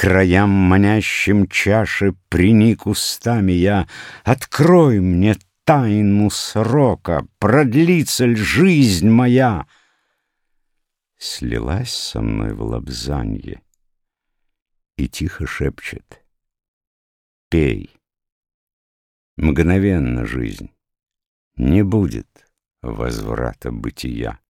краям манящим чаши приник устами я. Открой мне тайну срока, продлится ль жизнь моя? Слилась со мной в лобзанье и тихо шепчет. Пей. Мгновенно жизнь. Не будет возврата бытия.